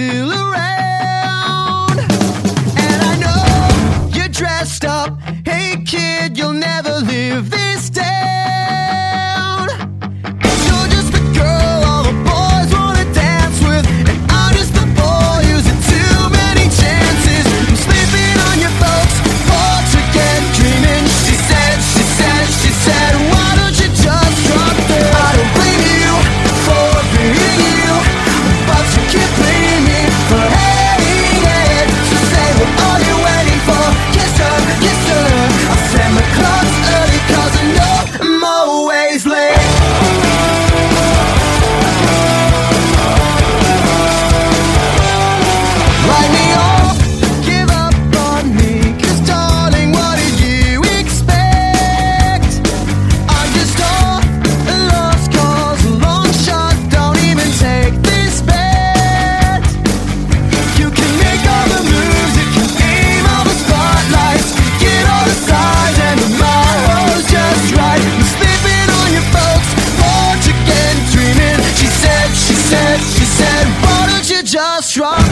till strong.